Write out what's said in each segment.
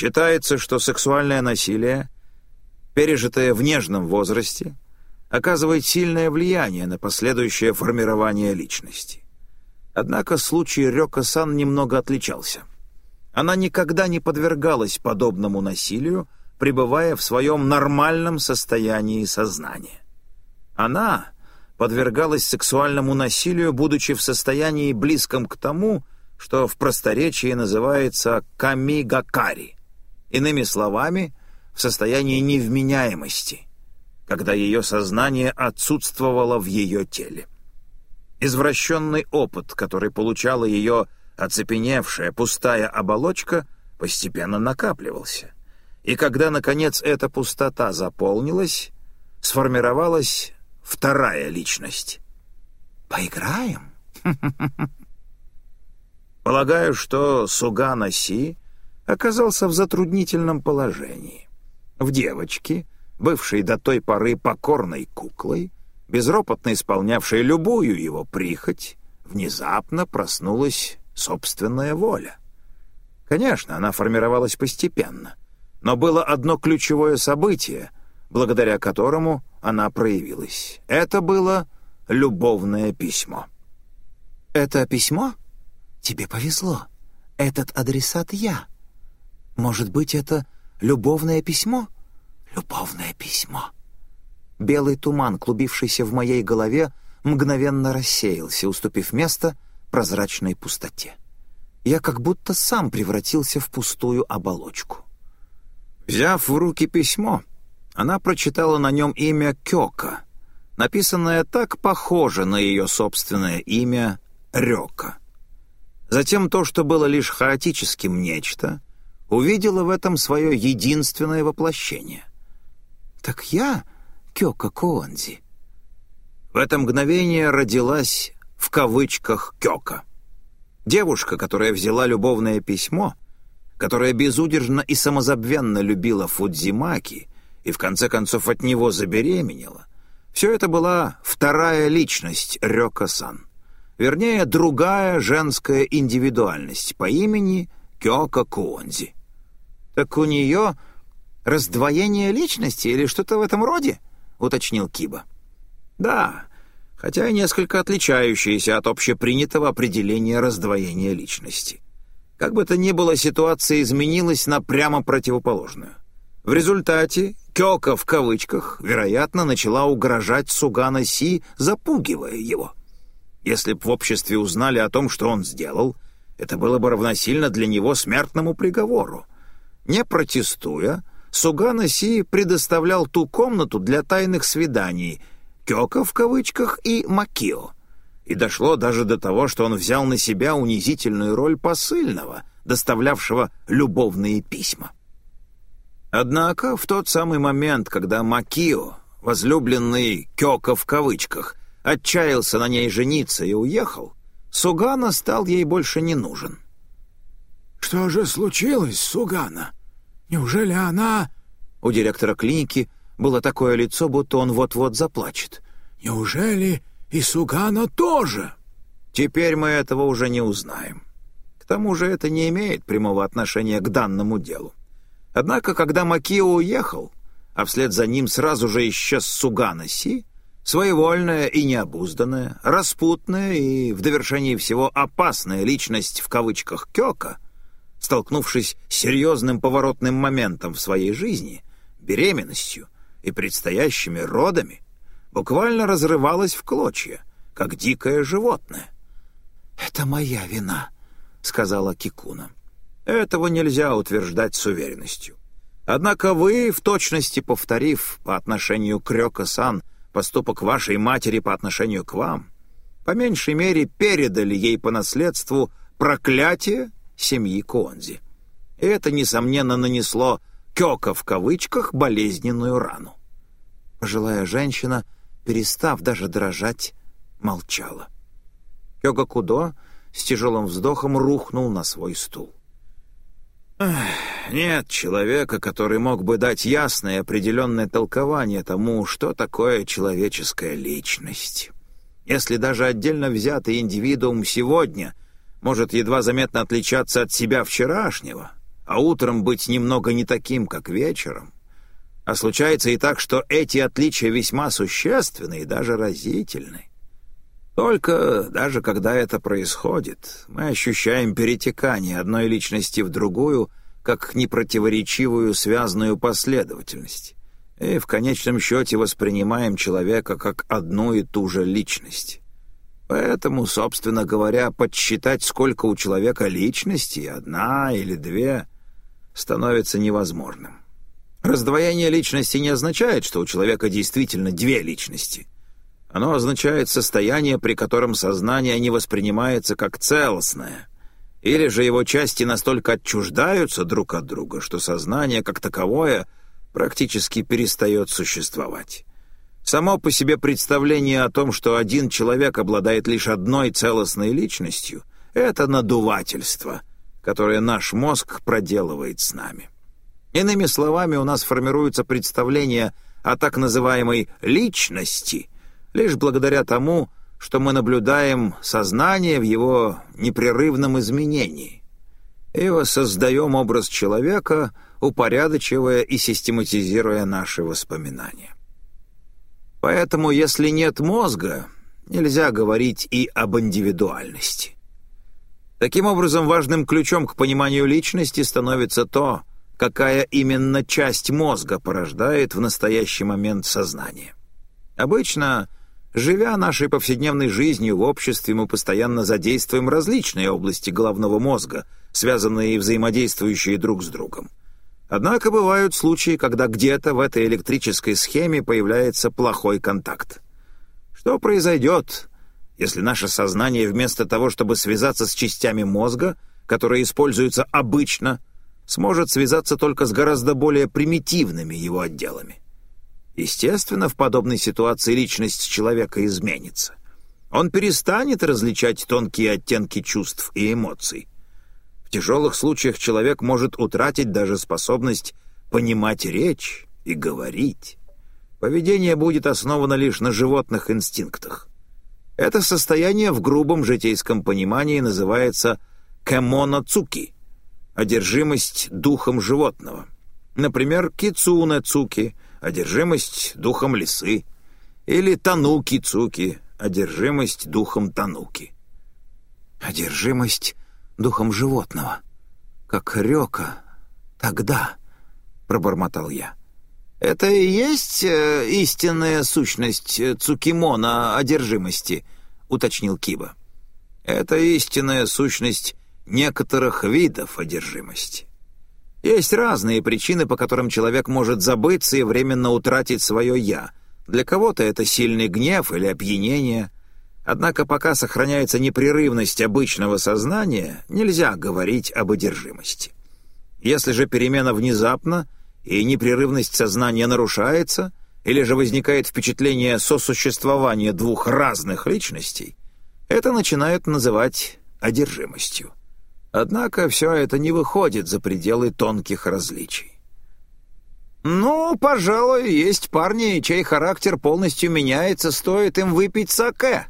Считается, что сексуальное насилие, пережитое в нежном возрасте, оказывает сильное влияние на последующее формирование личности. Однако случай Рёка-сан немного отличался. Она никогда не подвергалась подобному насилию, пребывая в своем нормальном состоянии сознания. Она подвергалась сексуальному насилию, будучи в состоянии близком к тому, что в просторечии называется камигакари, иными словами, в состоянии невменяемости, когда ее сознание отсутствовало в ее теле. Извращенный опыт, который получала ее оцепеневшая пустая оболочка, постепенно накапливался. И когда, наконец, эта пустота заполнилась, сформировалась вторая личность. «Поиграем?» Полагаю, что Сугана Си оказался в затруднительном положении. В девочке, бывшей до той поры покорной куклой, безропотно исполнявшей любую его прихоть, внезапно проснулась собственная воля. Конечно, она формировалась постепенно, но было одно ключевое событие, благодаря которому она проявилась. Это было любовное письмо. «Это письмо? Тебе повезло. Этот адресат я. Может быть, это любовное письмо? Любовное письмо». Белый туман, клубившийся в моей голове, мгновенно рассеялся, уступив место прозрачной пустоте. Я как будто сам превратился в пустую оболочку. Взяв в руки письмо, она прочитала на нем имя Кёка, написанное так похоже на ее собственное имя Рёка. Затем то, что было лишь хаотическим нечто, увидела в этом свое единственное воплощение. «Так я Кёка Коонзи». В это мгновение родилась в кавычках Кёка. Девушка, которая взяла любовное письмо, которая безудержно и самозабвенно любила Фудзимаки и в конце концов от него забеременела, все это была вторая личность Рёка-сан. Вернее, другая женская индивидуальность по имени Кёка Куонзи. «Так у нее раздвоение личности или что-то в этом роде?» — уточнил Киба. «Да, хотя и несколько отличающиеся от общепринятого определения раздвоения личности. Как бы то ни было, ситуация изменилась на прямо противоположную. В результате Кёка в кавычках, вероятно, начала угрожать Сугана Си, запугивая его. Если б в обществе узнали о том, что он сделал, это было бы равносильно для него смертному приговору. Не протестуя, Сугана Си предоставлял ту комнату для тайных свиданий, Кёка в кавычках и Макио. И дошло даже до того, что он взял на себя унизительную роль посыльного, доставлявшего любовные письма. Однако в тот самый момент, когда Макио, возлюбленный Кёка в кавычках, отчаялся на ней жениться и уехал, Сугана стал ей больше не нужен. «Что же случилось, Сугана? Неужели она...» У директора клиники было такое лицо, будто он вот-вот заплачет. «Неужели и Сугана тоже?» «Теперь мы этого уже не узнаем. К тому же это не имеет прямого отношения к данному делу. Однако, когда Макио уехал, а вслед за ним сразу же исчез Сугана Си, своевольная и необузданная, распутная и, в довершении всего, опасная личность в кавычках Кёка, столкнувшись с серьезным поворотным моментом в своей жизни, беременностью и предстоящими родами, буквально разрывалась в клочья, как дикое животное. «Это моя вина», — сказала Кикуна. Этого нельзя утверждать с уверенностью. Однако вы, в точности повторив по отношению к Рёка-сан поступок вашей матери по отношению к вам, по меньшей мере передали ей по наследству проклятие семьи Конзи. Это, несомненно, нанесло Кёка в кавычках болезненную рану. Пожилая женщина, перестав даже дрожать, молчала. Кёга Кудо с тяжелым вздохом рухнул на свой стул. Нет человека, который мог бы дать ясное и определенное толкование тому, что такое человеческая личность. Если даже отдельно взятый индивидуум сегодня может едва заметно отличаться от себя вчерашнего, а утром быть немного не таким, как вечером. А случается и так, что эти отличия весьма существенны и даже разительны. Только даже когда это происходит, мы ощущаем перетекание одной личности в другую как непротиворечивую связанную последовательность и в конечном счете воспринимаем человека как одну и ту же личность. Поэтому, собственно говоря, подсчитать, сколько у человека личностей, одна или две, становится невозможным. Раздвоение личности не означает, что у человека действительно две личности. Оно означает состояние, при котором сознание не воспринимается как целостное, или же его части настолько отчуждаются друг от друга, что сознание как таковое практически перестает существовать. Само по себе представление о том, что один человек обладает лишь одной целостной личностью, это надувательство, которое наш мозг проделывает с нами. Иными словами, у нас формируется представление о так называемой «личности» лишь благодаря тому, что мы наблюдаем сознание в его непрерывном изменении и воссоздаем образ человека, упорядочивая и систематизируя наши воспоминания. Поэтому, если нет мозга, нельзя говорить и об индивидуальности. Таким образом, важным ключом к пониманию личности становится то, какая именно часть мозга порождает в настоящий момент сознание. Обычно Живя нашей повседневной жизнью в обществе, мы постоянно задействуем различные области головного мозга, связанные и взаимодействующие друг с другом. Однако бывают случаи, когда где-то в этой электрической схеме появляется плохой контакт. Что произойдет, если наше сознание вместо того, чтобы связаться с частями мозга, которые используются обычно, сможет связаться только с гораздо более примитивными его отделами? Естественно, в подобной ситуации личность человека изменится. Он перестанет различать тонкие оттенки чувств и эмоций. В тяжелых случаях человек может утратить даже способность понимать речь и говорить. Поведение будет основано лишь на животных инстинктах. Это состояние в грубом житейском понимании называется кэмона-цуки — одержимость духом животного. Например, кицуне-цуки — одержимость духом лисы, или тануки-цуки, одержимость духом тануки. Одержимость духом животного, как река тогда, пробормотал я. Это и есть э, истинная сущность цукимона одержимости, уточнил Киба. Это истинная сущность некоторых видов одержимости. Есть разные причины, по которым человек может забыться и временно утратить свое «я». Для кого-то это сильный гнев или опьянение. Однако пока сохраняется непрерывность обычного сознания, нельзя говорить об одержимости. Если же перемена внезапна и непрерывность сознания нарушается, или же возникает впечатление сосуществования двух разных личностей, это начинают называть одержимостью. Однако все это не выходит за пределы тонких различий. «Ну, пожалуй, есть парни, чей характер полностью меняется, стоит им выпить саке.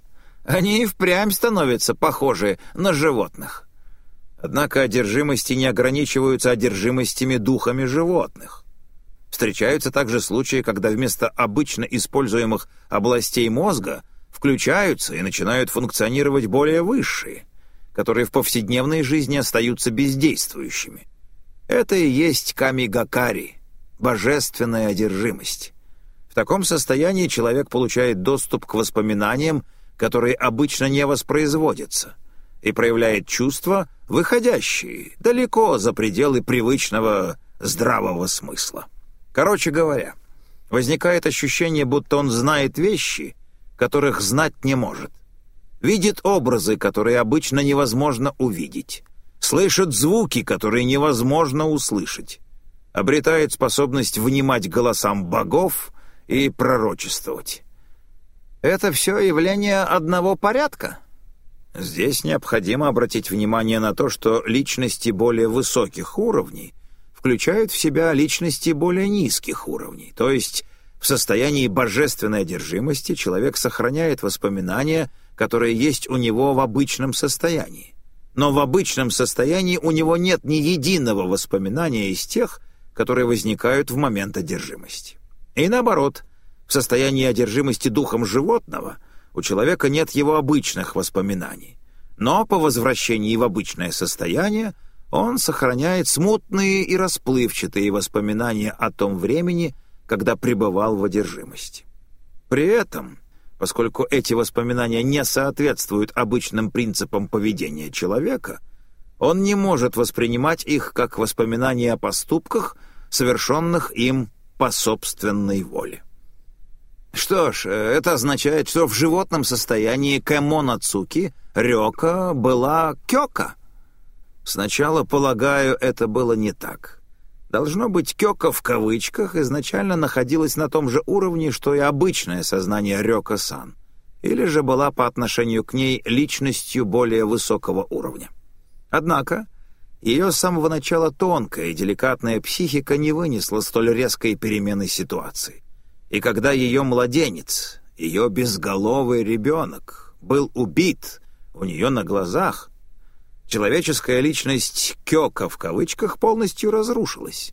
Они и впрямь становятся похожи на животных. Однако одержимости не ограничиваются одержимостями духами животных. Встречаются также случаи, когда вместо обычно используемых областей мозга включаются и начинают функционировать более высшие которые в повседневной жизни остаются бездействующими. Это и есть камигакари, божественная одержимость. В таком состоянии человек получает доступ к воспоминаниям, которые обычно не воспроизводятся, и проявляет чувства, выходящие далеко за пределы привычного здравого смысла. Короче говоря, возникает ощущение, будто он знает вещи, которых знать не может видит образы, которые обычно невозможно увидеть, слышит звуки, которые невозможно услышать, обретает способность внимать голосам богов и пророчествовать. Это все явление одного порядка? Здесь необходимо обратить внимание на то, что личности более высоких уровней включают в себя личности более низких уровней, то есть в состоянии божественной одержимости человек сохраняет воспоминания которые есть у него в обычном состоянии. но в обычном состоянии у него нет ни единого воспоминания из тех, которые возникают в момент одержимости. И наоборот, в состоянии одержимости духом животного у человека нет его обычных воспоминаний. Но по возвращении в обычное состояние он сохраняет смутные и расплывчатые воспоминания о том времени, когда пребывал в одержимости. При этом, поскольку эти воспоминания не соответствуют обычным принципам поведения человека, он не может воспринимать их как воспоминания о поступках, совершенных им по собственной воле. Что ж, это означает, что в животном состоянии Кэмона Цуки Рёка была Кёка. Сначала, полагаю, это было не так. Должно быть, Кёка в кавычках изначально находилась на том же уровне, что и обычное сознание Рёка-сан, или же была по отношению к ней личностью более высокого уровня. Однако, ее с самого начала тонкая и деликатная психика не вынесла столь резкой перемены ситуации. И когда ее младенец, ее безголовый ребенок, был убит у нее на глазах, человеческая личность Кёка в кавычках полностью разрушилась.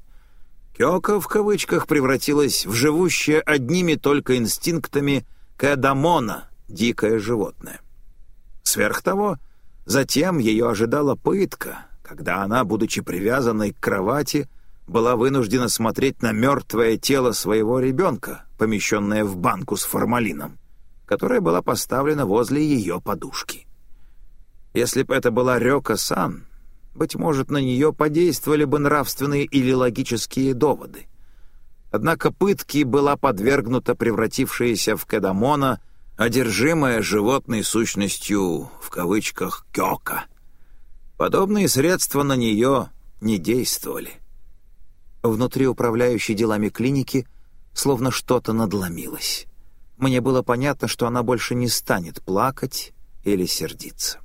Кёка в кавычках превратилась в живущее одними только инстинктами Кэдамона, дикое животное. Сверх того, затем ее ожидала пытка, когда она, будучи привязанной к кровати, была вынуждена смотреть на мертвое тело своего ребенка, помещенное в банку с формалином, которая была поставлена возле ее подушки. Если бы это была Рёка-сан, быть может, на нее подействовали бы нравственные или логические доводы. Однако пытки была подвергнута превратившаяся в Кедамона, одержимая животной сущностью, в кавычках, «кёка». Подобные средства на нее не действовали. Внутри управляющей делами клиники словно что-то надломилось. Мне было понятно, что она больше не станет плакать или сердиться.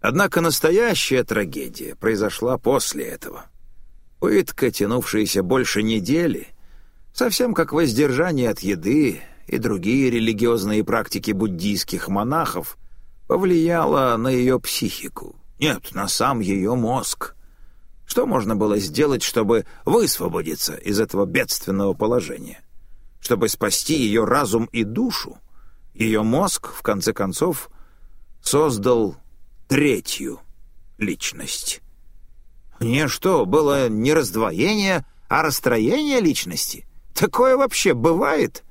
Однако настоящая трагедия произошла после этого. Пытка, тянувшаяся больше недели, совсем как воздержание от еды и другие религиозные практики буддийских монахов, повлияла на ее психику. Нет, на сам ее мозг. Что можно было сделать, чтобы высвободиться из этого бедственного положения? Чтобы спасти ее разум и душу? Ее мозг, в конце концов, создал третью личность. Не что, было не раздвоение, а расстроение личности? Такое вообще бывает?»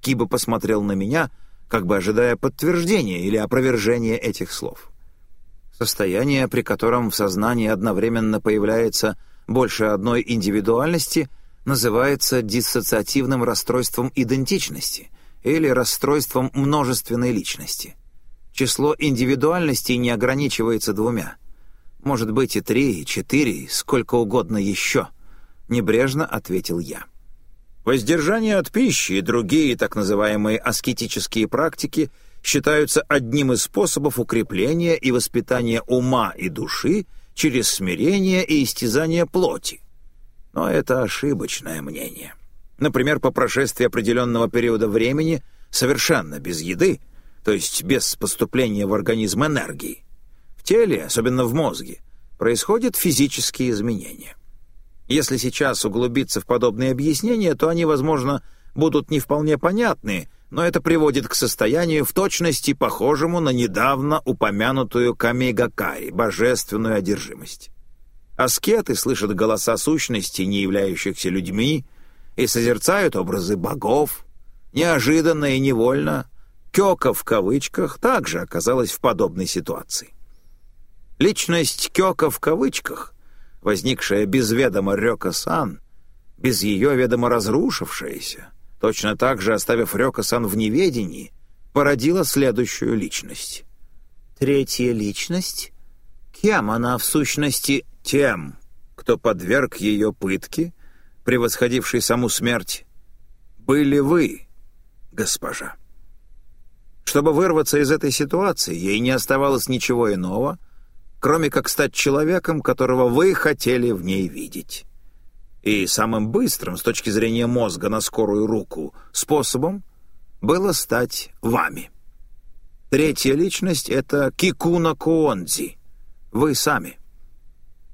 Киба посмотрел на меня, как бы ожидая подтверждения или опровержения этих слов. Состояние, при котором в сознании одновременно появляется больше одной индивидуальности, называется диссоциативным расстройством идентичности или расстройством множественной личности. Число индивидуальностей не ограничивается двумя. Может быть и три, и четыре, сколько угодно еще, небрежно ответил я. Воздержание от пищи и другие так называемые аскетические практики – считаются одним из способов укрепления и воспитания ума и души через смирение и истязание плоти. Но это ошибочное мнение. Например, по прошествии определенного периода времени, совершенно без еды, то есть без поступления в организм энергии, в теле, особенно в мозге, происходят физические изменения. Если сейчас углубиться в подобные объяснения, то они, возможно, будут не вполне понятны, но это приводит к состоянию в точности похожему на недавно упомянутую камигакари, божественную одержимость. Аскеты слышат голоса сущностей, не являющихся людьми, и созерцают образы богов. Неожиданно и невольно Кёка в кавычках также оказалась в подобной ситуации. Личность Кёка в кавычках, возникшая без ведома Рёка-сан, без ее ведома разрушившаяся, точно так же оставив Рёка-сан в неведении, породила следующую личность. Третья личность? Кем она в сущности? Тем, кто подверг ее пытке, превосходившей саму смерть, были вы, госпожа. Чтобы вырваться из этой ситуации, ей не оставалось ничего иного, кроме как стать человеком, которого вы хотели в ней видеть и самым быстрым с точки зрения мозга на скорую руку способом было стать вами. Третья личность — это Кикуна Куонзи, вы сами.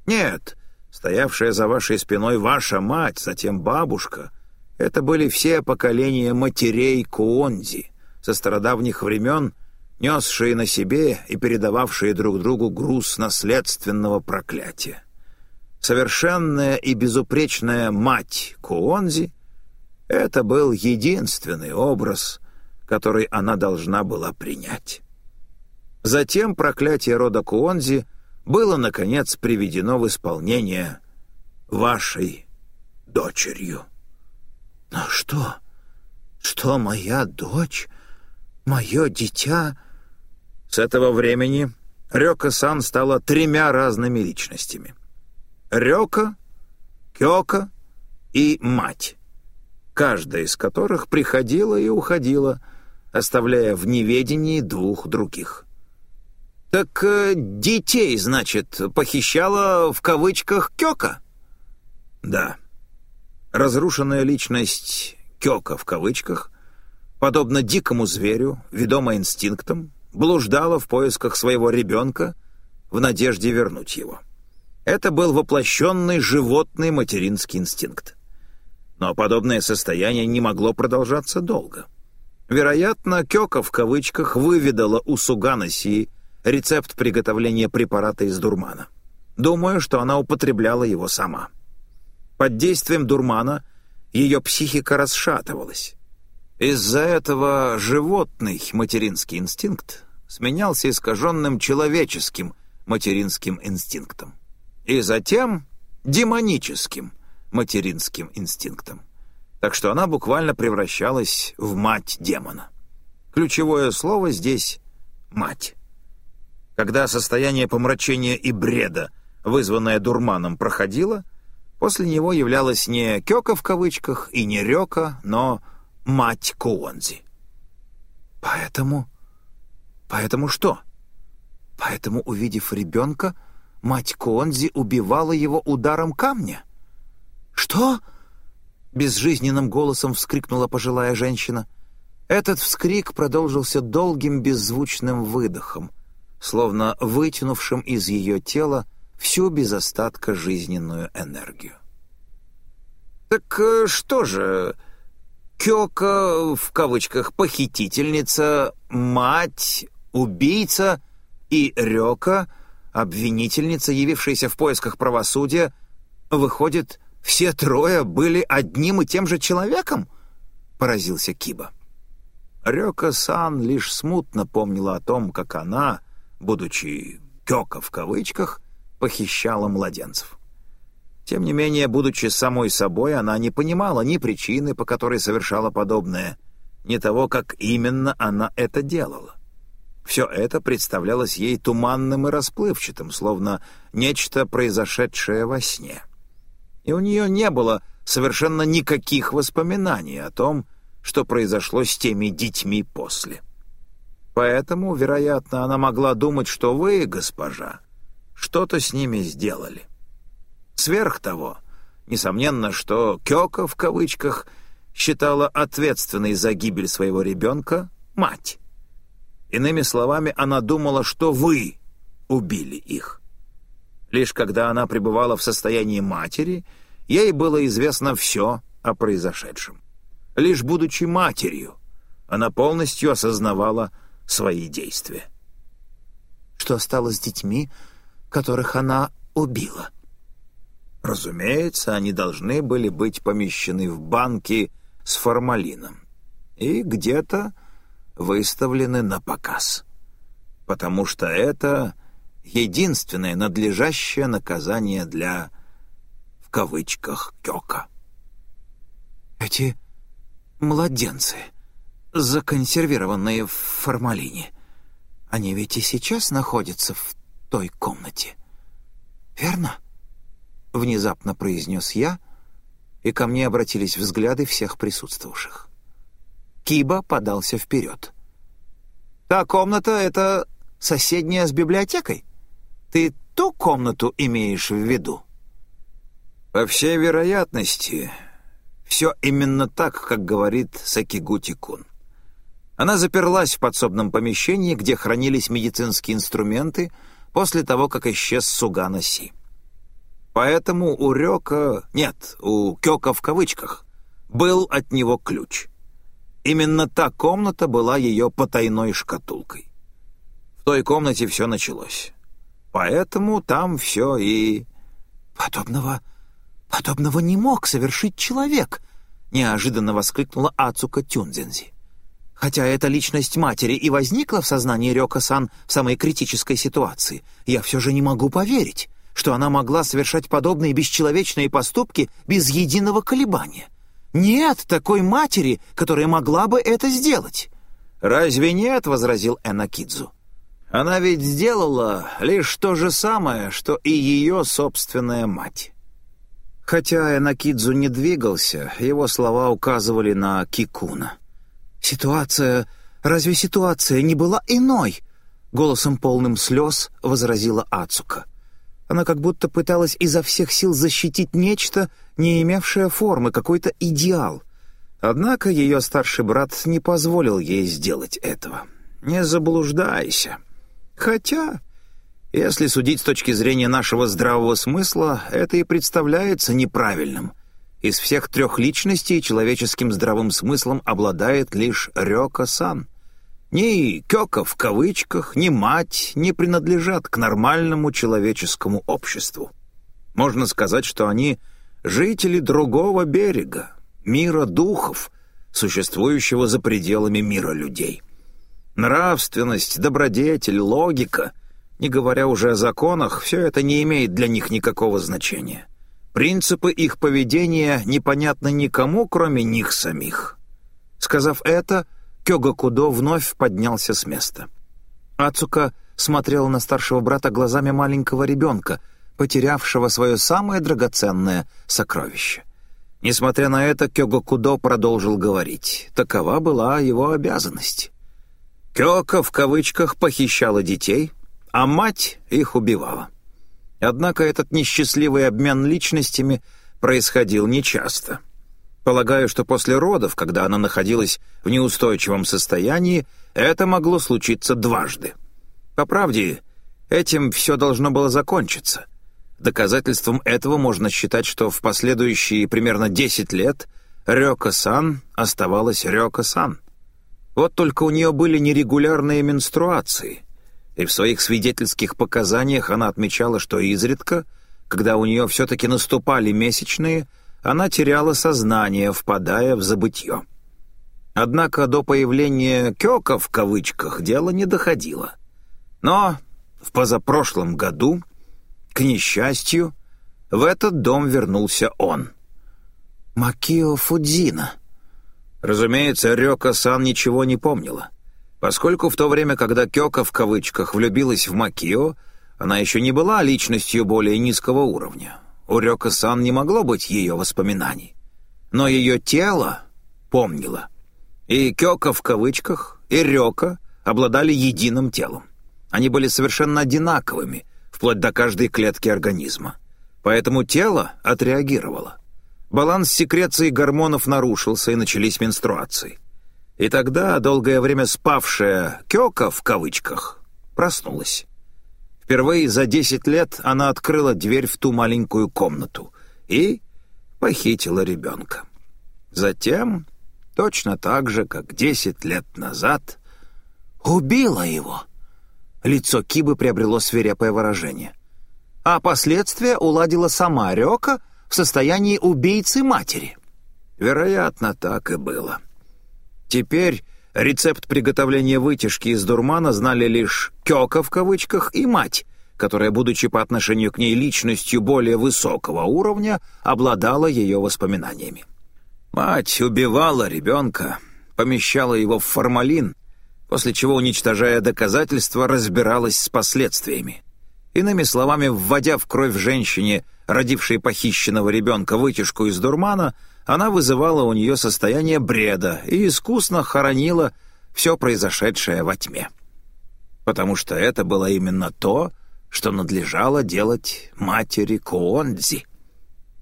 Нет, стоявшая за вашей спиной ваша мать, затем бабушка — это были все поколения матерей Куонзи, со стародавних времен несшие на себе и передававшие друг другу груз наследственного проклятия. Совершенная и безупречная мать Куонзи — это был единственный образ, который она должна была принять. Затем проклятие рода Куонзи было, наконец, приведено в исполнение вашей дочерью. «Но что? Что моя дочь? Мое дитя?» С этого времени Рёка-сан стала тремя разными личностями. Рёка, Кёка и мать, каждая из которых приходила и уходила, оставляя в неведении двух других. «Так э, детей, значит, похищала в кавычках Кёка?» «Да. Разрушенная личность Кёка в кавычках, подобно дикому зверю, ведомая инстинктом, блуждала в поисках своего ребенка в надежде вернуть его. Это был воплощенный животный материнский инстинкт. Но подобное состояние не могло продолжаться долго. Вероятно, Кёка в кавычках выведала у Сугана Си рецепт приготовления препарата из дурмана. Думаю, что она употребляла его сама. Под действием дурмана ее психика расшатывалась. Из-за этого животный материнский инстинкт сменялся искаженным человеческим материнским инстинктом. И затем демоническим материнским инстинктом. Так что она буквально превращалась в мать демона. Ключевое слово здесь — «мать». Когда состояние помрачения и бреда, вызванное дурманом, проходило, после него являлась не «кёка» в кавычках и не «рёка», но мать Куонзи. Поэтому... Поэтому что? Поэтому, увидев ребенка, мать Куонзи убивала его ударом камня? Что? Безжизненным голосом вскрикнула пожилая женщина. Этот вскрик продолжился долгим беззвучным выдохом, словно вытянувшим из ее тела всю без остатка жизненную энергию. «Так э, что же, Кёка, в кавычках, похитительница, мать, убийца и Рёка, обвинительница, явившаяся в поисках правосудия, выходит, все трое были одним и тем же человеком?» — поразился Киба. Рёка-сан лишь смутно помнила о том, как она, будучи «кёка» в кавычках, похищала младенцев. Тем не менее, будучи самой собой, она не понимала ни причины, по которой совершала подобное, ни того, как именно она это делала. Все это представлялось ей туманным и расплывчатым, словно нечто, произошедшее во сне. И у нее не было совершенно никаких воспоминаний о том, что произошло с теми детьми после. Поэтому, вероятно, она могла думать, что вы, госпожа, что-то с ними сделали. Сверх того, несомненно, что Кёка, в кавычках, считала ответственной за гибель своего ребенка мать. Иными словами, она думала, что вы убили их. Лишь когда она пребывала в состоянии матери, ей было известно все о произошедшем. Лишь будучи матерью, она полностью осознавала свои действия. Что стало с детьми, которых она убила? Разумеется, они должны были быть помещены в банки с формалином и где-то выставлены на показ. Потому что это единственное надлежащее наказание для, в кавычках, Кёка. Эти младенцы, законсервированные в формалине, они ведь и сейчас находятся в той комнате, верно? — внезапно произнес я, и ко мне обратились взгляды всех присутствовавших. Киба подался вперед. «Та комната — это соседняя с библиотекой? Ты ту комнату имеешь в виду?» «По всей вероятности, все именно так, как говорит Сакигути-кун. Она заперлась в подсобном помещении, где хранились медицинские инструменты, после того, как исчез Сугана Си. Поэтому у Рёка, нет, у Кёка в кавычках, был от него ключ. Именно та комната была ее потайной шкатулкой. В той комнате все началось. Поэтому там все и... «Подобного... подобного не мог совершить человек!» — неожиданно воскликнула Ацука Тюнзензи. Хотя эта личность матери и возникла в сознании Рёка-сан в самой критической ситуации, я все же не могу поверить, что она могла совершать подобные бесчеловечные поступки без единого колебания. Нет такой матери, которая могла бы это сделать. «Разве нет?» — возразил Энакидзу. «Она ведь сделала лишь то же самое, что и ее собственная мать». Хотя Энакидзу не двигался, его слова указывали на Кикуна. «Ситуация... Разве ситуация не была иной?» Голосом полным слез возразила Ацука. Она как будто пыталась изо всех сил защитить нечто, не имевшее формы, какой-то идеал. Однако ее старший брат не позволил ей сделать этого. «Не заблуждайся. Хотя, если судить с точки зрения нашего здравого смысла, это и представляется неправильным. Из всех трех личностей человеческим здравым смыслом обладает лишь Рёка-сан. Ни Кёка в кавычках, ни мать не принадлежат к нормальному человеческому обществу. Можно сказать, что они жители другого берега, мира духов, существующего за пределами мира людей. Нравственность, добродетель, логика, не говоря уже о законах, все это не имеет для них никакого значения. Принципы их поведения непонятны никому, кроме них самих. Сказав это, Кёга Кудо вновь поднялся с места. Ацука смотрела на старшего брата глазами маленького ребенка, потерявшего свое самое драгоценное сокровище. Несмотря на это, Кёга Кудо продолжил говорить. Такова была его обязанность. Кёка в кавычках похищала детей, а мать их убивала. Однако этот несчастливый обмен личностями происходил нечасто. Полагаю, что после родов, когда она находилась в неустойчивом состоянии, это могло случиться дважды. По правде, этим все должно было закончиться. Доказательством этого можно считать, что в последующие примерно 10 лет Рёка-сан оставалась Рёка-сан. Вот только у нее были нерегулярные менструации — и в своих свидетельских показаниях она отмечала, что изредка, когда у нее все-таки наступали месячные, она теряла сознание, впадая в забытье. Однако до появления «кёка» в кавычках дело не доходило. Но в позапрошлом году, к несчастью, в этот дом вернулся он. Макио Фудзина. Разумеется, Рёка-сан ничего не помнила. Поскольку в то время, когда Кёка в кавычках влюбилась в Макио, она еще не была личностью более низкого уровня. У Рёка-сан не могло быть ее воспоминаний. Но ее тело помнило. И Кёка в кавычках, и Рёка обладали единым телом. Они были совершенно одинаковыми, вплоть до каждой клетки организма. Поэтому тело отреагировало. Баланс секреции гормонов нарушился, и начались менструации. И тогда долгое время спавшая «Кёка» в кавычках проснулась. Впервые за десять лет она открыла дверь в ту маленькую комнату и похитила ребенка. Затем, точно так же, как десять лет назад, убила его. Лицо Кибы приобрело свирепое выражение. А последствия уладила сама Рёка в состоянии убийцы матери. Вероятно, так и было. — Теперь рецепт приготовления вытяжки из дурмана знали лишь «кёка» в кавычках и мать, которая, будучи по отношению к ней личностью более высокого уровня, обладала ее воспоминаниями. Мать убивала ребенка, помещала его в формалин, после чего, уничтожая доказательства, разбиралась с последствиями. Иными словами, вводя в кровь женщине, родившей похищенного ребенка, вытяжку из дурмана, она вызывала у нее состояние бреда и искусно хоронила все произошедшее во тьме. Потому что это было именно то, что надлежало делать матери Куонзи.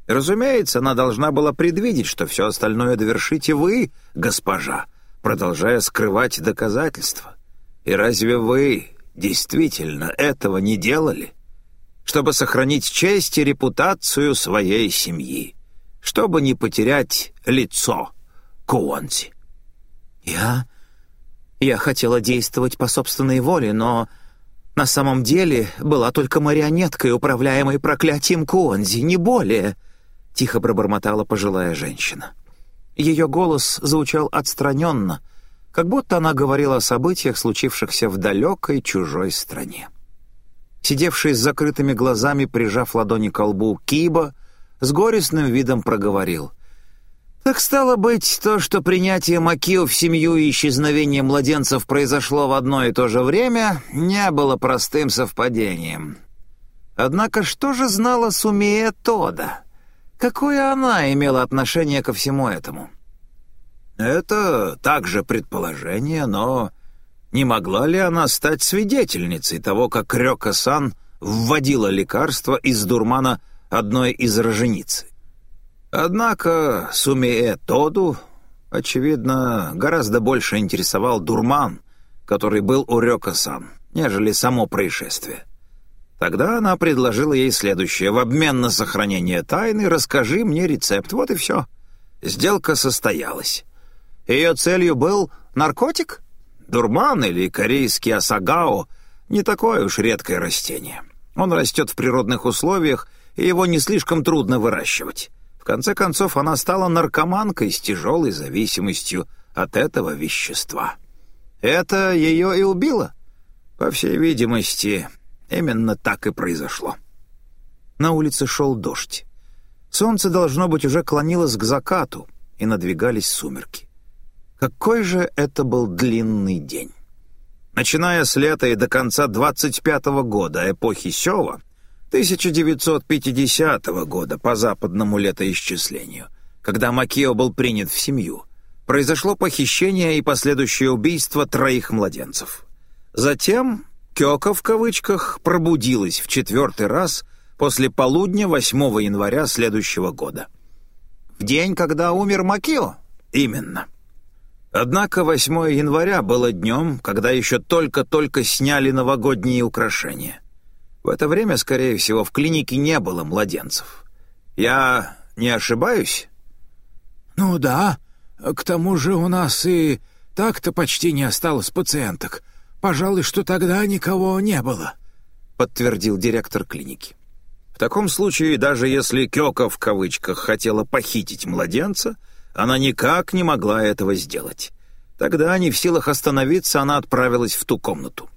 Разумеется, она должна была предвидеть, что все остальное довершите вы, госпожа, продолжая скрывать доказательства. И разве вы действительно этого не делали, чтобы сохранить честь и репутацию своей семьи, чтобы не потерять лицо Куонзи. Я... я хотела действовать по собственной воле, но на самом деле была только марионеткой, управляемой проклятием Куонзи, не более, — тихо пробормотала пожилая женщина. Ее голос звучал отстраненно, как будто она говорила о событиях, случившихся в далекой чужой стране. Сидевший с закрытыми глазами, прижав ладони к лбу, Киба с горестным видом проговорил. «Так стало быть, то, что принятие Макио в семью и исчезновение младенцев произошло в одно и то же время, не было простым совпадением. Однако что же знала Сумея Тода? Какое она имела отношение ко всему этому?» «Это также предположение, но не могла ли она стать свидетельницей того, как Рёка-сан вводила лекарство из дурмана одной из роженицы? Однако Сумее Тоду, очевидно, гораздо больше интересовал дурман, который был у Рёка-сан, нежели само происшествие. Тогда она предложила ей следующее. «В обмен на сохранение тайны расскажи мне рецепт». Вот и все. Сделка состоялась. Ее целью был наркотик? Дурман или корейский асагао — не такое уж редкое растение. Он растет в природных условиях, и его не слишком трудно выращивать. В конце концов, она стала наркоманкой с тяжелой зависимостью от этого вещества. Это ее и убило? По всей видимости, именно так и произошло. На улице шел дождь. Солнце, должно быть, уже клонилось к закату, и надвигались сумерки. Какой же это был длинный день. Начиная с лета и до конца 25-го года эпохи Сёва, 1950 года по западному летоисчислению, когда Макио был принят в семью, произошло похищение и последующее убийство троих младенцев. Затем Кёка в кавычках пробудилась в четвертый раз после полудня 8 января следующего года. В день, когда умер Макио? Именно. Однако 8 января было днем, когда еще только-только сняли новогодние украшения. В это время, скорее всего, в клинике не было младенцев. Я не ошибаюсь? «Ну да. К тому же у нас и так-то почти не осталось пациенток. Пожалуй, что тогда никого не было», — подтвердил директор клиники. В таком случае, даже если Кёка в кавычках хотела похитить младенца, она никак не могла этого сделать. Тогда, не в силах остановиться, она отправилась в ту комнату.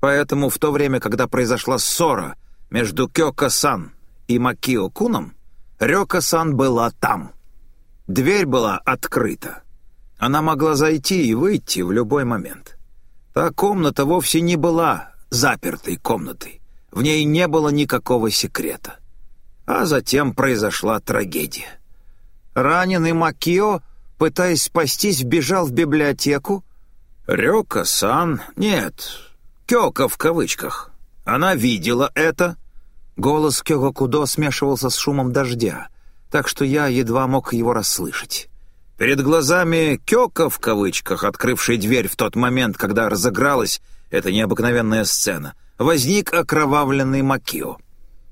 Поэтому в то время, когда произошла ссора между Кёка-сан и Макио-куном, Рёка-сан была там. Дверь была открыта. Она могла зайти и выйти в любой момент. Та комната вовсе не была запертой комнатой. В ней не было никакого секрета. А затем произошла трагедия. Раненый Макио, пытаясь спастись, бежал в библиотеку. Рёка-сан, нет, Кёка в кавычках. Она видела это. Голос Кёга Кудо смешивался с шумом дождя, так что я едва мог его расслышать. Перед глазами Кёка в кавычках, открывшей дверь в тот момент, когда разыгралась эта необыкновенная сцена, возник окровавленный Макио.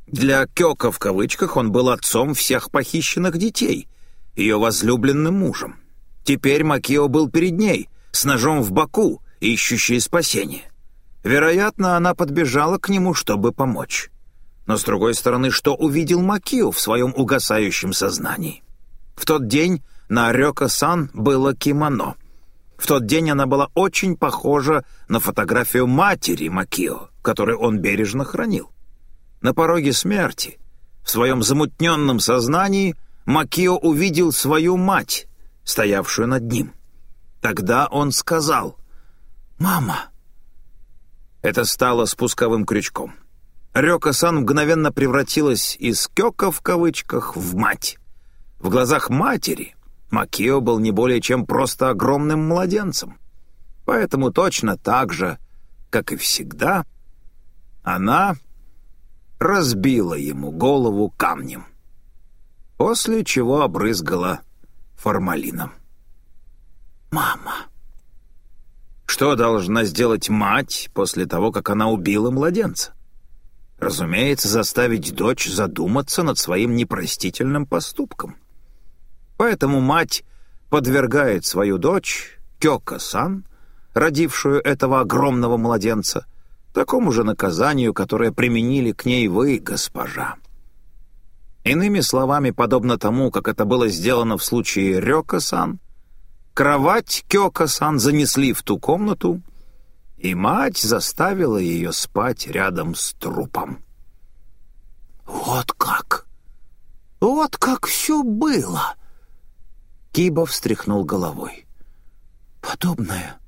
Для Кёка в кавычках он был отцом всех похищенных детей — ее возлюбленным мужем. Теперь Макио был перед ней, с ножом в боку, ищущий спасение. Вероятно, она подбежала к нему, чтобы помочь. Но, с другой стороны, что увидел Макио в своем угасающем сознании? В тот день на Рёка-сан было кимоно. В тот день она была очень похожа на фотографию матери Макио, которую он бережно хранил. На пороге смерти, в своем замутненном сознании – Макио увидел свою мать, стоявшую над ним. Тогда он сказал «Мама». Это стало спусковым крючком. Рёка-сан мгновенно превратилась из «кёка» в кавычках в мать. В глазах матери Макио был не более чем просто огромным младенцем. Поэтому точно так же, как и всегда, она разбила ему голову камнем после чего обрызгала формалином. «Мама!» Что должна сделать мать после того, как она убила младенца? Разумеется, заставить дочь задуматься над своим непростительным поступком. Поэтому мать подвергает свою дочь, Кёка-сан, родившую этого огромного младенца, такому же наказанию, которое применили к ней вы, госпожа. Иными словами, подобно тому, как это было сделано в случае Рёка-сан, кровать Кёка-сан занесли в ту комнату, и мать заставила ее спать рядом с трупом. «Вот как! Вот как все было!» Киба встряхнул головой. «Подобное,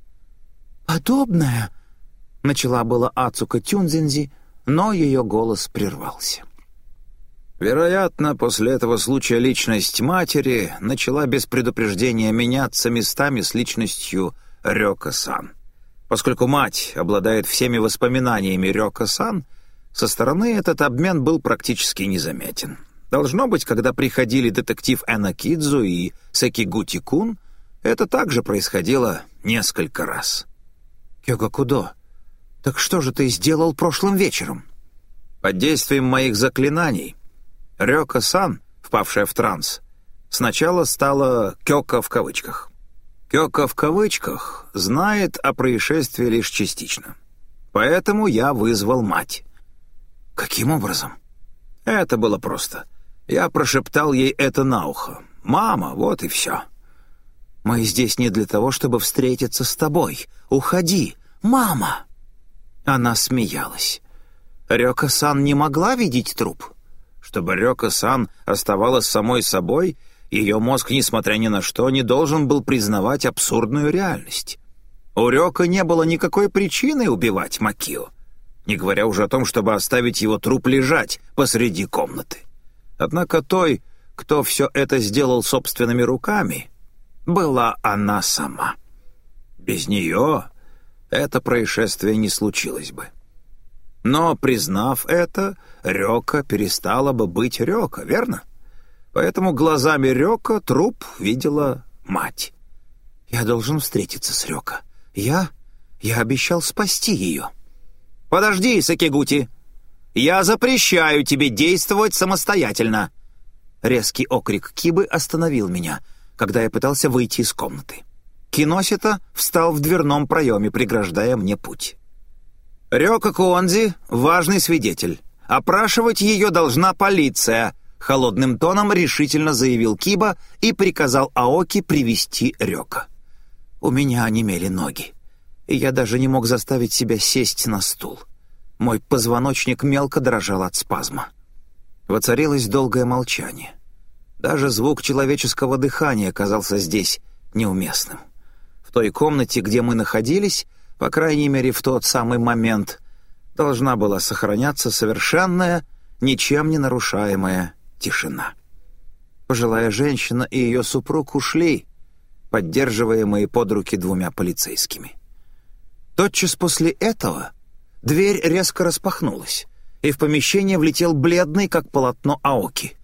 подобное...» Начала была Ацука Тюнзензи, но ее голос прервался. Вероятно, после этого случая личность матери начала без предупреждения меняться местами с личностью Рёка-сан. Поскольку мать обладает всеми воспоминаниями Рёка-сан, со стороны этот обмен был практически незаметен. Должно быть, когда приходили детектив Энакидзу и Секигути-кун, это также происходило несколько раз. «Кёгакудо, так что же ты сделал прошлым вечером?» «Под действием моих заклинаний Рёка-сан, впавшая в транс, сначала стала «кёка» в кавычках. «Кёка» в кавычках знает о происшествии лишь частично. Поэтому я вызвал мать. «Каким образом?» Это было просто. Я прошептал ей это на ухо. «Мама, вот и все». «Мы здесь не для того, чтобы встретиться с тобой. Уходи, мама!» Она смеялась. Рёка-сан не могла видеть труп. Чтобы Рёка-сан оставалась самой собой, ее мозг, несмотря ни на что, не должен был признавать абсурдную реальность. У Рёка не было никакой причины убивать Макио, не говоря уже о том, чтобы оставить его труп лежать посреди комнаты. Однако той, кто все это сделал собственными руками, была она сама. Без нее это происшествие не случилось бы. Но, признав это, Рёка перестала бы быть Рёка, верно? Поэтому глазами Рёка труп видела мать. «Я должен встретиться с Рёка. Я... я обещал спасти ее». «Подожди, Сакигути! Я запрещаю тебе действовать самостоятельно!» Резкий окрик Кибы остановил меня, когда я пытался выйти из комнаты. Киносита встал в дверном проеме, преграждая мне путь. «Рёка Куонзи — важный свидетель. Опрашивать ее должна полиция», — холодным тоном решительно заявил Киба и приказал Аоки привести Рёка. У меня онемели ноги, и я даже не мог заставить себя сесть на стул. Мой позвоночник мелко дрожал от спазма. Воцарилось долгое молчание. Даже звук человеческого дыхания казался здесь неуместным. В той комнате, где мы находились, по крайней мере в тот самый момент, должна была сохраняться совершенная, ничем не нарушаемая тишина. Пожилая женщина и ее супруг ушли, поддерживаемые под руки двумя полицейскими. Тотчас после этого дверь резко распахнулась, и в помещение влетел бледный, как полотно Аоки.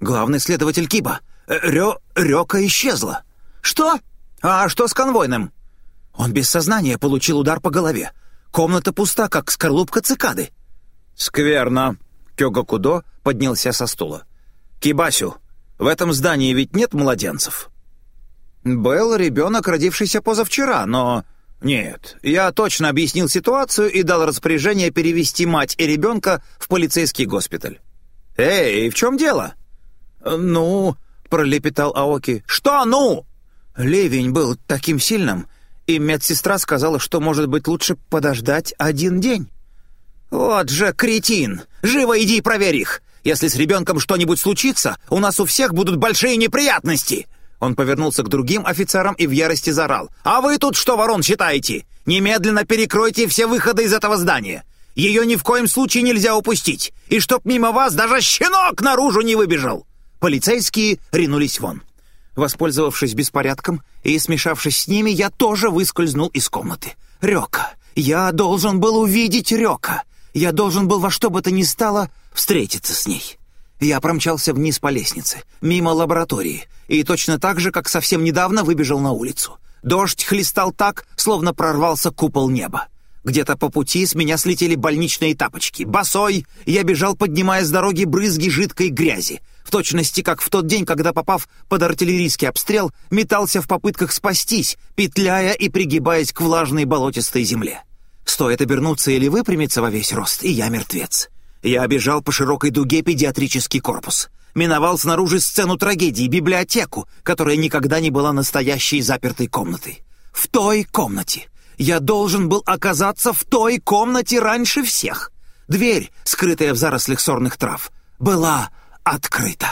«Главный следователь Киба! Э, Рё... Рёка исчезла!» «Что? А что с конвойным?» Он без сознания получил удар по голове. Комната пуста, как скорлупка цикады». «Скверно». Кёга Кудо поднялся со стула. «Кибасю, в этом здании ведь нет младенцев?» «Был ребенок, родившийся позавчера, но...» «Нет, я точно объяснил ситуацию и дал распоряжение перевести мать и ребенка в полицейский госпиталь». «Эй, в чем дело?» «Ну...» — пролепетал Аоки. «Что «ну»?» Ливень был таким сильным, и медсестра сказала, что, может быть, лучше подождать один день. «Вот же кретин! Живо иди и проверь их! Если с ребенком что-нибудь случится, у нас у всех будут большие неприятности!» Он повернулся к другим офицерам и в ярости заорал. «А вы тут что, ворон, считаете? Немедленно перекройте все выходы из этого здания! Ее ни в коем случае нельзя упустить! И чтоб мимо вас даже щенок наружу не выбежал!» Полицейские ринулись вон. Воспользовавшись беспорядком и смешавшись с ними, я тоже выскользнул из комнаты. Рёка! Я должен был увидеть Рёка! Я должен был во что бы то ни стало встретиться с ней. Я промчался вниз по лестнице, мимо лаборатории, и точно так же, как совсем недавно, выбежал на улицу. Дождь хлестал так, словно прорвался купол неба. Где-то по пути с меня слетели больничные тапочки. Босой я бежал, поднимая с дороги брызги жидкой грязи. В точности, как в тот день, когда, попав под артиллерийский обстрел, метался в попытках спастись, петляя и пригибаясь к влажной болотистой земле. Стоит обернуться или выпрямиться во весь рост, и я мертвец. Я обежал по широкой дуге педиатрический корпус. Миновал снаружи сцену трагедии, библиотеку, которая никогда не была настоящей запертой комнатой. В той комнате. Я должен был оказаться в той комнате раньше всех. Дверь, скрытая в зарослях сорных трав, была открыта.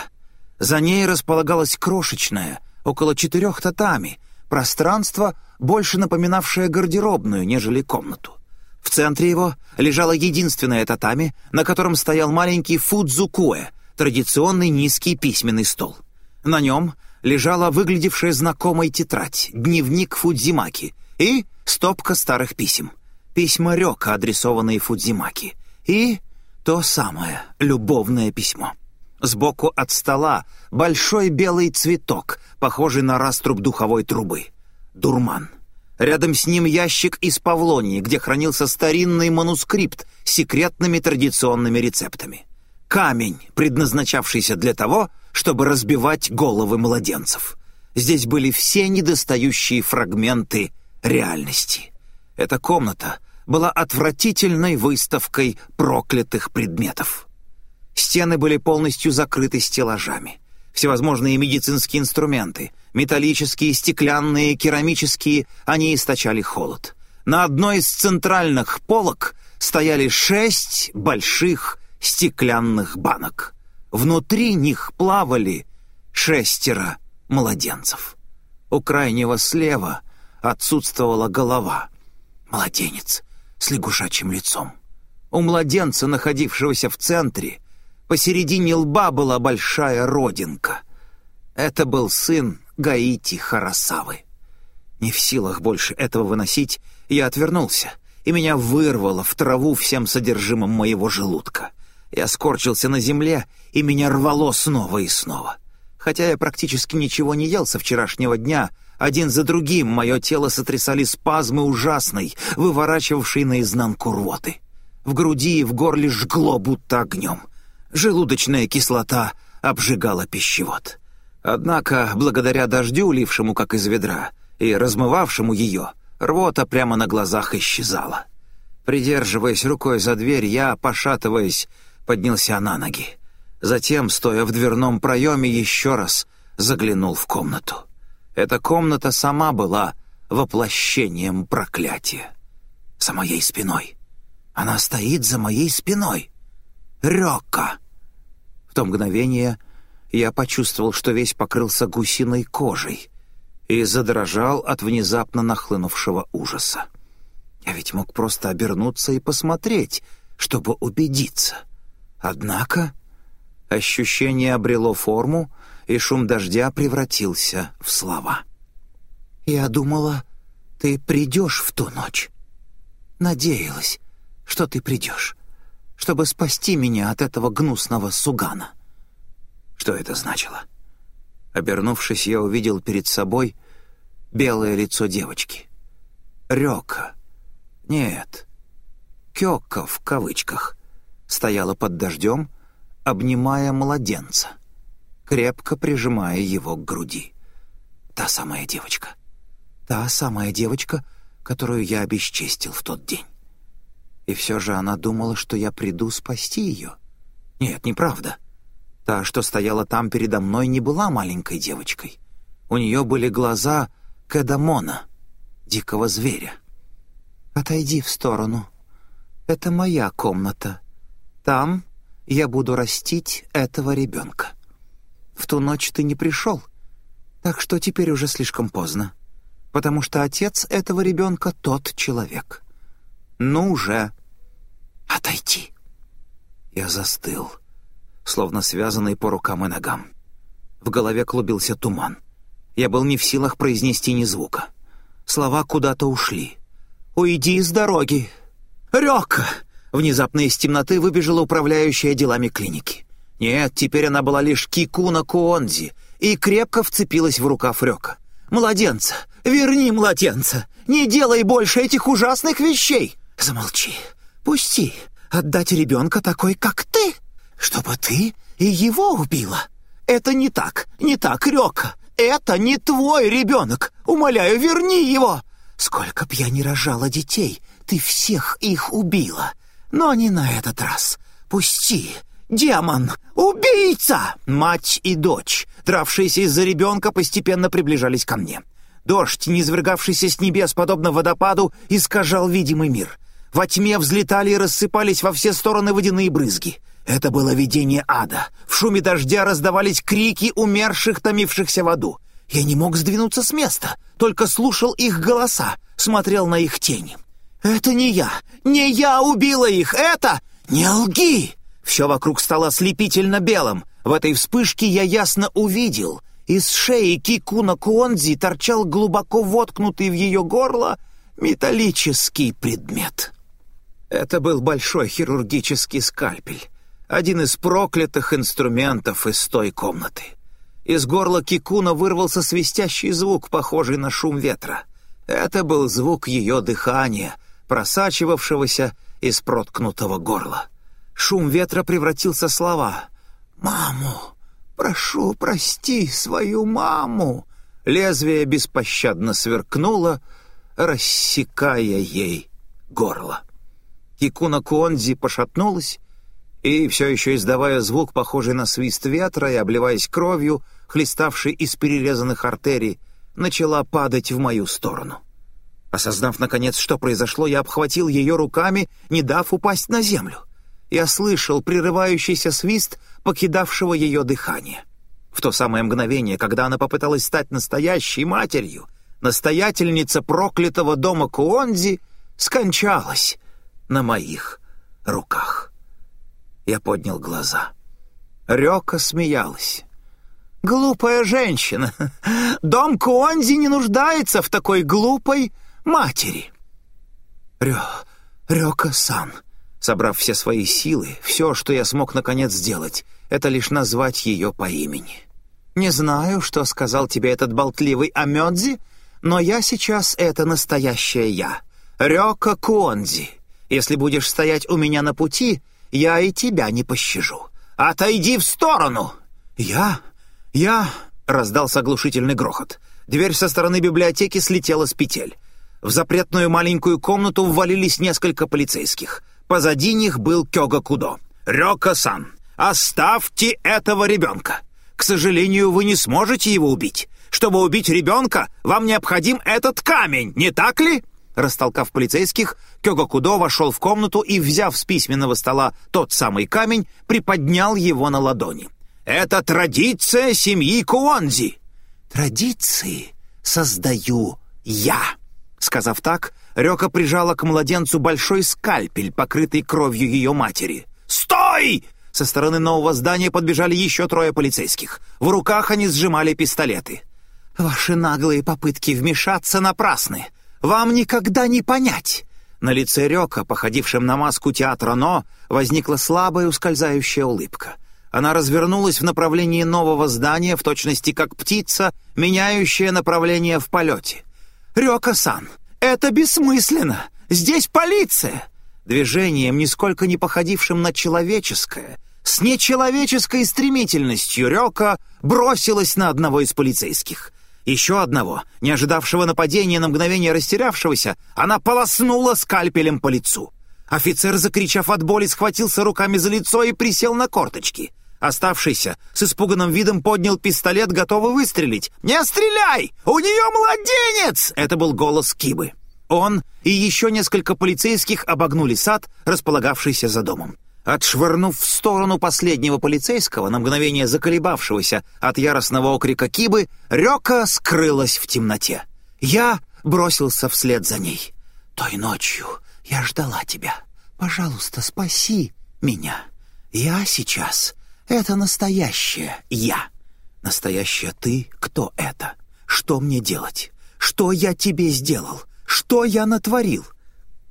За ней располагалась крошечная, около четырех татами, пространство, больше напоминавшее гардеробную, нежели комнату. В центре его лежала единственная татами, на котором стоял маленький фудзукуэ, традиционный низкий письменный стол. На нем лежала выглядевшая знакомой тетрадь, дневник Фудзимаки и стопка старых писем. Письма Рёка, адресованные Фудзимаки. И то самое любовное письмо. Сбоку от стола большой белый цветок, похожий на раструб духовой трубы. Дурман. Рядом с ним ящик из павлонии, где хранился старинный манускрипт с секретными традиционными рецептами. Камень, предназначавшийся для того, чтобы разбивать головы младенцев. Здесь были все недостающие фрагменты реальности. Эта комната была отвратительной выставкой проклятых предметов. Стены были полностью закрыты стеллажами. Всевозможные медицинские инструменты, металлические, стеклянные, керамические, они источали холод. На одной из центральных полок стояли шесть больших стеклянных банок. Внутри них плавали шестеро младенцев. У крайнего слева отсутствовала голова. Младенец с лягушачьим лицом. У младенца, находившегося в центре, Посередине лба была большая родинка. Это был сын Гаити Харасавы. Не в силах больше этого выносить, я отвернулся, и меня вырвало в траву всем содержимым моего желудка. Я скорчился на земле, и меня рвало снова и снова. Хотя я практически ничего не ел со вчерашнего дня, один за другим мое тело сотрясали спазмы ужасной, выворачивавшей наизнанку рвоты. В груди и в горле жгло, будто огнем. Желудочная кислота обжигала пищевод. Однако, благодаря дождю, лившему как из ведра, и размывавшему ее, рвота прямо на глазах исчезала. Придерживаясь рукой за дверь, я, пошатываясь, поднялся на ноги. Затем, стоя в дверном проеме, еще раз заглянул в комнату. Эта комната сама была воплощением проклятия. За моей спиной. Она стоит за моей спиной. Рёка!» В то мгновение я почувствовал, что весь покрылся гусиной кожей и задрожал от внезапно нахлынувшего ужаса. Я ведь мог просто обернуться и посмотреть, чтобы убедиться. Однако ощущение обрело форму, и шум дождя превратился в слова. «Я думала, ты придешь в ту ночь. Надеялась, что ты придешь чтобы спасти меня от этого гнусного сугана. Что это значило? Обернувшись, я увидел перед собой белое лицо девочки. Рёка. Нет, Кёка в кавычках. Стояла под дождем, обнимая младенца, крепко прижимая его к груди. Та самая девочка. Та самая девочка, которую я обесчестил в тот день. И все же она думала, что я приду спасти ее. Нет, неправда. Та, что стояла там передо мной, не была маленькой девочкой. У нее были глаза Кадамона, дикого зверя. «Отойди в сторону. Это моя комната. Там я буду растить этого ребенка. В ту ночь ты не пришел, так что теперь уже слишком поздно, потому что отец этого ребенка тот человек. Ну же, «Отойти!» Я застыл, словно связанный по рукам и ногам. В голове клубился туман. Я был не в силах произнести ни звука. Слова куда-то ушли. «Уйди с дороги!» «Рёка!» Внезапно из темноты выбежала управляющая делами клиники. Нет, теперь она была лишь Кикуна Куонзи и крепко вцепилась в рукав Рёка. «Младенца! верни младенца! Не делай больше этих ужасных вещей!» «Замолчи! Пусти! Отдать ребенка такой, как ты! Чтобы ты и его убила! Это не так, не так, Рёка! Это не твой ребенок! Умоляю, верни его!» «Сколько б я ни рожала детей, ты всех их убила! Но не на этот раз! Пусти! Демон! Убийца!» Мать и дочь, дравшиеся из-за ребенка, постепенно приближались ко мне. Дождь, низвергавшийся с небес, подобно водопаду, искажал видимый мир. Во тьме взлетали и рассыпались во все стороны водяные брызги. Это было видение ада. В шуме дождя раздавались крики умерших, томившихся в аду. Я не мог сдвинуться с места, только слушал их голоса, смотрел на их тени. «Это не я! Не я убила их! Это... Не лги!» Все вокруг стало ослепительно белым. В этой вспышке я ясно увидел. Из шеи Кикуна Куонзи торчал глубоко воткнутый в ее горло металлический предмет. Это был большой хирургический скальпель, один из проклятых инструментов из той комнаты. Из горла Кикуна вырвался свистящий звук, похожий на шум ветра. Это был звук ее дыхания, просачивавшегося из проткнутого горла. Шум ветра превратился в слова. «Маму! Прошу, прости свою маму!» Лезвие беспощадно сверкнуло, рассекая ей горло. Кикуна Куонзи пошатнулась и, все еще издавая звук, похожий на свист ветра и обливаясь кровью, хлеставшей из перерезанных артерий, начала падать в мою сторону. Осознав, наконец, что произошло, я обхватил ее руками, не дав упасть на землю я слышал прерывающийся свист покидавшего ее дыхание. В то самое мгновение, когда она попыталась стать настоящей матерью, настоятельница проклятого дома Куонзи скончалась на моих руках. Я поднял глаза. Рёка смеялась. «Глупая женщина! Дом Куонзи не нуждается в такой глупой матери!» «Рё... Рёка-сан!» Собрав все свои силы, все, что я смог наконец сделать, это лишь назвать ее по имени. «Не знаю, что сказал тебе этот болтливый Амёдзи, но я сейчас это настоящее я. Рёка Куонзи. Если будешь стоять у меня на пути, я и тебя не пощажу. Отойди в сторону!» «Я? Я?» — раздался оглушительный грохот. Дверь со стороны библиотеки слетела с петель. В запретную маленькую комнату ввалились несколько полицейских. Позади них был Кёга Кудо. «Рёка-сан, оставьте этого ребенка! К сожалению, вы не сможете его убить. Чтобы убить ребенка, вам необходим этот камень, не так ли?» Растолкав полицейских, Кёга Кудо вошел в комнату и, взяв с письменного стола тот самый камень, приподнял его на ладони. «Это традиция семьи Куонзи!» «Традиции создаю я!» Сказав так, Рёка прижала к младенцу большой скальпель, покрытый кровью ее матери. «Стой!» Со стороны нового здания подбежали еще трое полицейских. В руках они сжимали пистолеты. «Ваши наглые попытки вмешаться напрасны. Вам никогда не понять!» На лице Рёка, походившем на маску театра «Но», возникла слабая ускользающая улыбка. Она развернулась в направлении нового здания, в точности как птица, меняющая направление в полете. «Рёка-сан, это бессмысленно! Здесь полиция!» Движением, нисколько не походившим на человеческое, с нечеловеческой стремительностью Рёка бросилась на одного из полицейских. Еще одного, не ожидавшего нападения на мгновение растерявшегося, она полоснула скальпелем по лицу. Офицер, закричав от боли, схватился руками за лицо и присел на корточки. Оставшийся с испуганным видом поднял пистолет, готовый выстрелить. «Не стреляй! У нее младенец!» Это был голос Кибы. Он и еще несколько полицейских обогнули сад, располагавшийся за домом. Отшвырнув в сторону последнего полицейского, на мгновение заколебавшегося от яростного окрика Кибы, Рёка скрылась в темноте. Я бросился вслед за ней. «Той ночью я ждала тебя. Пожалуйста, спаси меня. Я сейчас это настоящее я. Настоящее ты, кто это? Что мне делать? Что я тебе сделал? Что я натворил?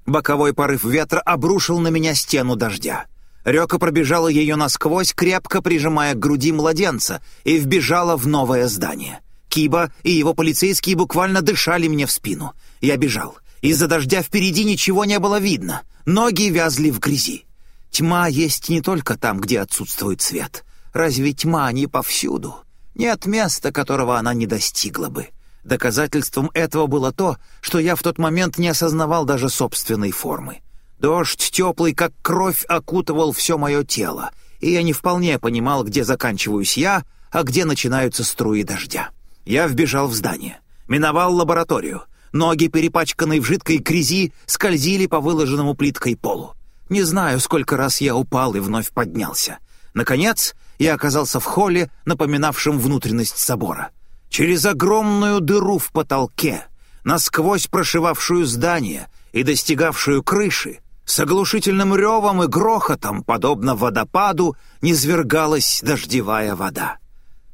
Боковой порыв ветра обрушил на меня стену дождя. Рёка пробежала ее насквозь, крепко прижимая к груди младенца, и вбежала в новое здание. Киба и его полицейские буквально дышали мне в спину. Я бежал. Из-за дождя впереди ничего не было видно. Ноги вязли в грязи. Тьма есть не только там, где отсутствует свет. Разве тьма не повсюду? Нет места, которого она не достигла бы. Доказательством этого было то, что я в тот момент не осознавал даже собственной формы. Дождь теплый, как кровь, окутывал все мое тело, и я не вполне понимал, где заканчиваюсь я, а где начинаются струи дождя. Я вбежал в здание, миновал лабораторию. Ноги, перепачканные в жидкой грязи, скользили по выложенному плиткой полу. Не знаю, сколько раз я упал и вновь поднялся. Наконец, я оказался в холле, напоминавшем внутренность собора. Через огромную дыру в потолке, насквозь прошивавшую здание и достигавшую крыши, с оглушительным ревом и грохотом, подобно водопаду, низвергалась дождевая вода.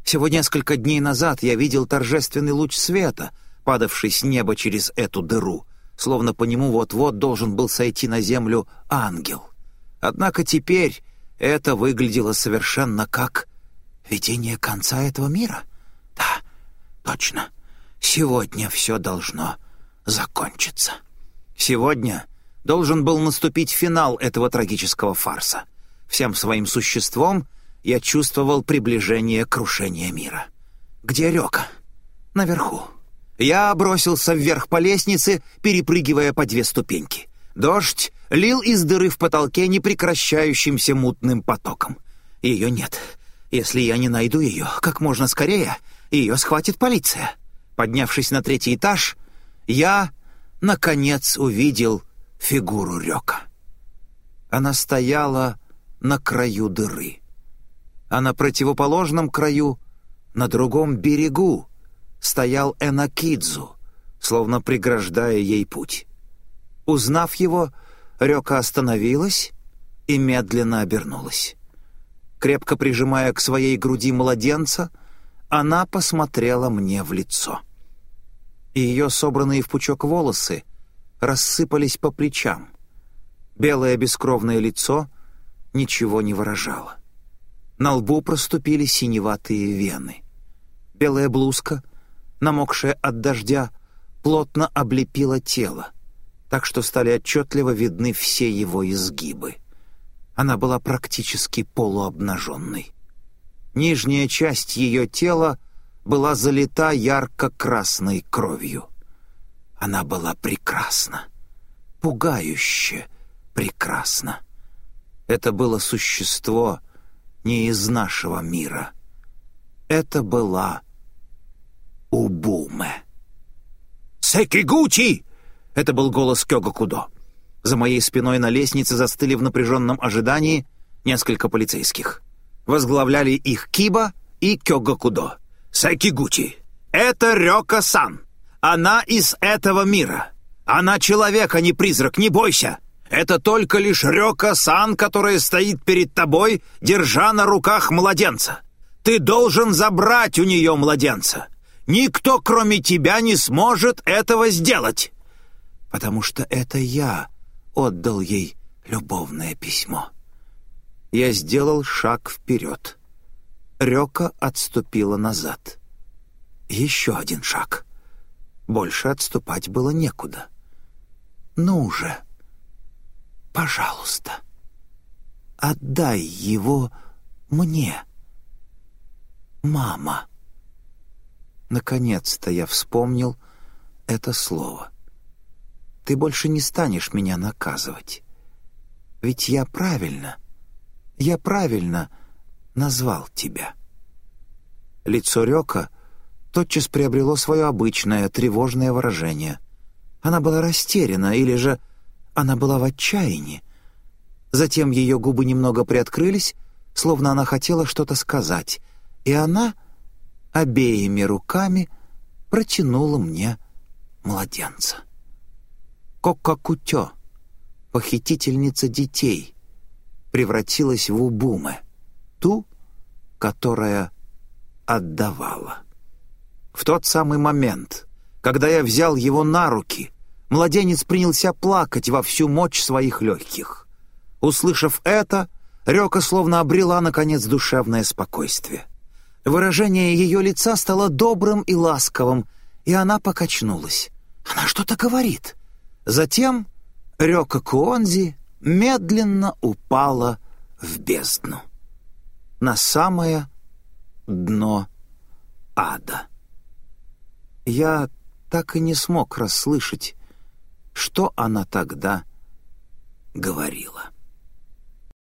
Всего несколько дней назад я видел торжественный луч света, падавший с неба через эту дыру, словно по нему вот-вот должен был сойти на землю ангел. Однако теперь это выглядело совершенно как видение конца этого мира. Да, точно. Сегодня все должно закончиться. Сегодня должен был наступить финал этого трагического фарса. Всем своим существом я чувствовал приближение крушения мира. Где Рёка? Наверху. Я бросился вверх по лестнице, перепрыгивая по две ступеньки. Дождь лил из дыры в потолке непрекращающимся мутным потоком. Ее нет. Если я не найду ее как можно скорее, ее схватит полиция. Поднявшись на третий этаж, я, наконец, увидел фигуру Рёка. Она стояла на краю дыры. А на противоположном краю, на другом берегу, стоял Энакидзу, словно преграждая ей путь. Узнав его, Рёка остановилась и медленно обернулась. Крепко прижимая к своей груди младенца, она посмотрела мне в лицо. И ее собранные в пучок волосы рассыпались по плечам. Белое бескровное лицо ничего не выражало. На лбу проступили синеватые вены. Белая блузка, намокшая от дождя, плотно облепила тело, так что стали отчетливо видны все его изгибы. Она была практически полуобнаженной. Нижняя часть ее тела была залита ярко-красной кровью. Она была прекрасна, пугающе прекрасна. Это было существо не из нашего мира. Это была Убуме. «Секигучи!» — это был голос Кёгакудо. За моей спиной на лестнице застыли в напряженном ожидании несколько полицейских. Возглавляли их Киба и Кёгакудо. «Секигучи! Это Рёка-сан!» Она из этого мира. Она человек, а не призрак, не бойся. Это только лишь Рёка-сан, которая стоит перед тобой, держа на руках младенца. Ты должен забрать у нее младенца. Никто, кроме тебя, не сможет этого сделать. Потому что это я отдал ей любовное письмо. Я сделал шаг вперед. Рёка отступила назад. Еще один шаг — больше отступать было некуда. «Ну же, пожалуйста, отдай его мне, мама». Наконец-то я вспомнил это слово. «Ты больше не станешь меня наказывать. Ведь я правильно, я правильно назвал тебя». Лицо Рёка — тотчас приобрело свое обычное тревожное выражение. Она была растеряна, или же она была в отчаянии. Затем ее губы немного приоткрылись, словно она хотела что-то сказать, и она обеими руками протянула мне младенца. Коккакутё, похитительница детей, превратилась в Убуме, ту, которая отдавала. В тот самый момент, когда я взял его на руки, младенец принялся плакать во всю мощь своих легких. Услышав это, Рёка словно обрела, наконец, душевное спокойствие. Выражение ее лица стало добрым и ласковым, и она покачнулась. Она что-то говорит. Затем Рёка Куонзи медленно упала в бездну. На самое дно ада. Я так и не смог расслышать, что она тогда говорила.